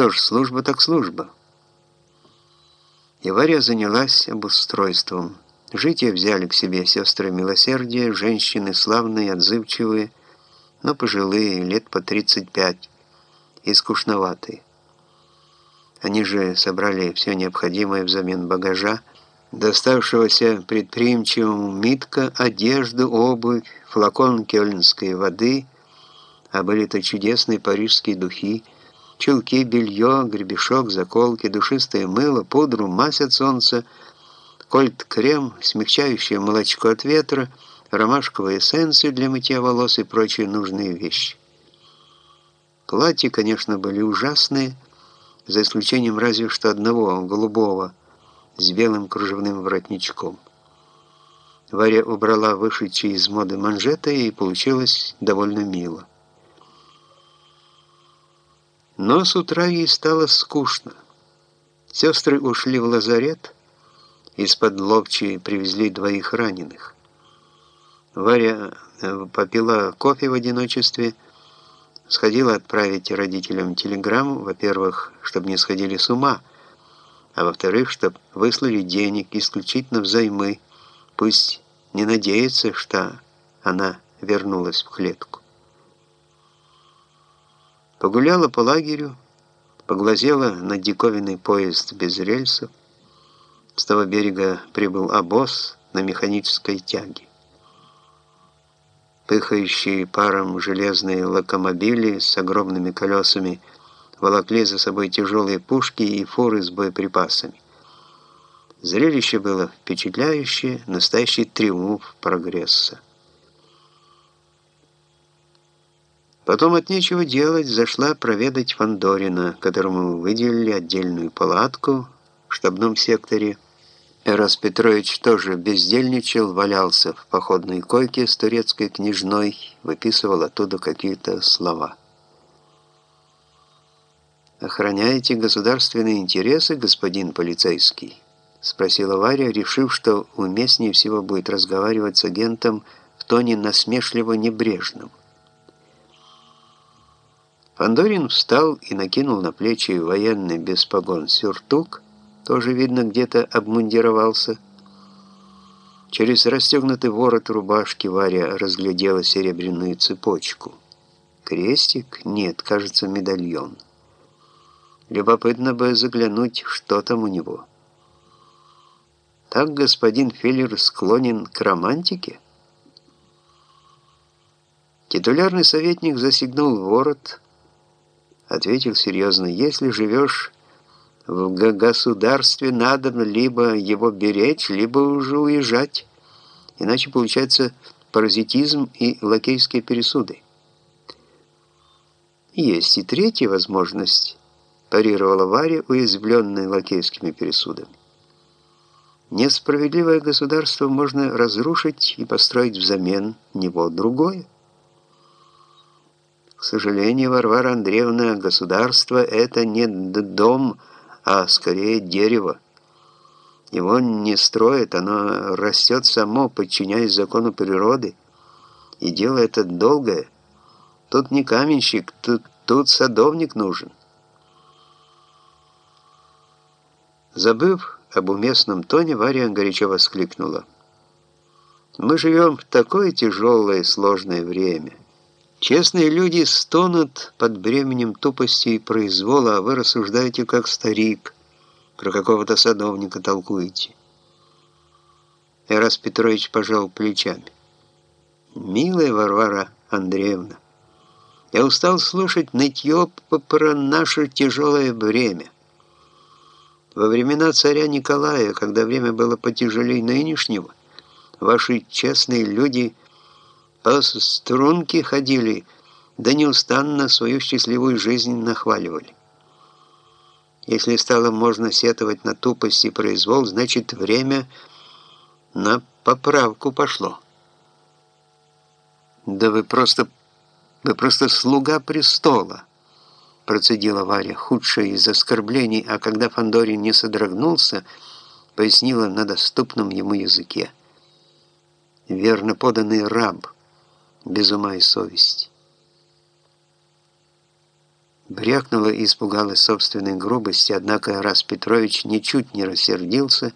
Что ж, служба так служба. И Варя занялась обустройством. Жить ее взяли к себе сестры милосердия, женщины славные, отзывчивые, но пожилые, лет по 35, и скучноватые. Они же собрали все необходимое взамен багажа, доставшегося предприимчивому Митка, одежду, обувь, флакон кёльнской воды, а были-то чудесные парижские духи, чулки, белье, гребешок, заколки, душистое мыло, пудру, мазь от солнца, кольт-крем, смягчающее молочко от ветра, ромашковые эссенции для мытья волос и прочие нужные вещи. Платья, конечно, были ужасные, за исключением разве что одного, голубого, с белым кружевным воротничком. Варя убрала вышедшие из моды манжеты, и получилось довольно мило. Но с утра ей стало скучно. Сестры ушли в лазарет, из-под ловчи привезли двоих раненых. Варя э, попила кофе в одиночестве, сходила отправить родителям телеграмму, во-первых, чтобы не сходили с ума, а во-вторых, чтобы выслали денег исключительно взаймы, пусть не надеется, что она вернулась в клетку. Погуляла по лагерю, поглазела на диковинный поезд без рельсов. С того берега прибыл обоз на механической тяге. Пыхающие паром железные локомобили с огромными колесами волокли за собой тяжелые пушки и фуры с боеприпасами. Зрелище было впечатляющее, настоящий триумф прогресса. Потом от нечего делать зашла проведать Фандорина, которому выделили отдельную палатку в штабном секторе. Эрас Петрович тоже бездельничал, валялся в походной койке с турецкой княжной, выписывал оттуда какие-то слова. «Охраняете государственные интересы, господин полицейский?» — спросила Варя, решив, что уместнее всего будет разговаривать с агентом в тоне насмешливо-небрежном. Фандорин встал и накинул на плечи военный без погон сюртук, тоже, видно, где-то обмундировался. Через расстегнутый ворот рубашки Варя разглядела серебряную цепочку. Крестик? Нет, кажется, медальон. Любопытно бы заглянуть, что там у него. Так господин Филлер склонен к романтике? Титулярный советник засигнул ворот, ответил серьезно, если живешь в государстве, надо либо его беречь, либо уже уезжать. Иначе получается паразитизм и лакейские пересуды. Есть и третья возможность, парировала Варя, уязвленная лакейскими пересудами. Несправедливое государство можно разрушить и построить взамен него другое. К сожалению, Варвара Андреевна, государство – это не дом, а скорее дерево. Его не строят, оно растет само, подчиняясь закону природы. И дело это долгое. Тут не каменщик, тут, тут садовник нужен. Забыв об уместном тоне, Варя горячо воскликнула. «Мы живем в такое тяжелое и сложное время». Честные люди стонут под бременем тупости и произвола, а вы рассуждаете как старик, про какого-то садовника толкуете. Эрас Петрович пожал плечами. «Милая Варвара Андреевна, я устал слушать нытье про наше тяжелое время. Во времена царя Николая, когда время было потяжелее нынешнего, ваши честные люди – по струнке ходили, да неустанно свою счастливую жизнь нахваливали. Если стало можно сетовать на тупость и произвол, значит время на поправку пошло. Да вы просто... вы просто слуга престола, процедила Варя, худшая из оскорблений, а когда Фандорин не содрогнулся, пояснила на доступном ему языке. Верно поданный раб — без ума и совести. брякнула и испугалась собственной грубости, однако раз Петрович ничуть не рассердился,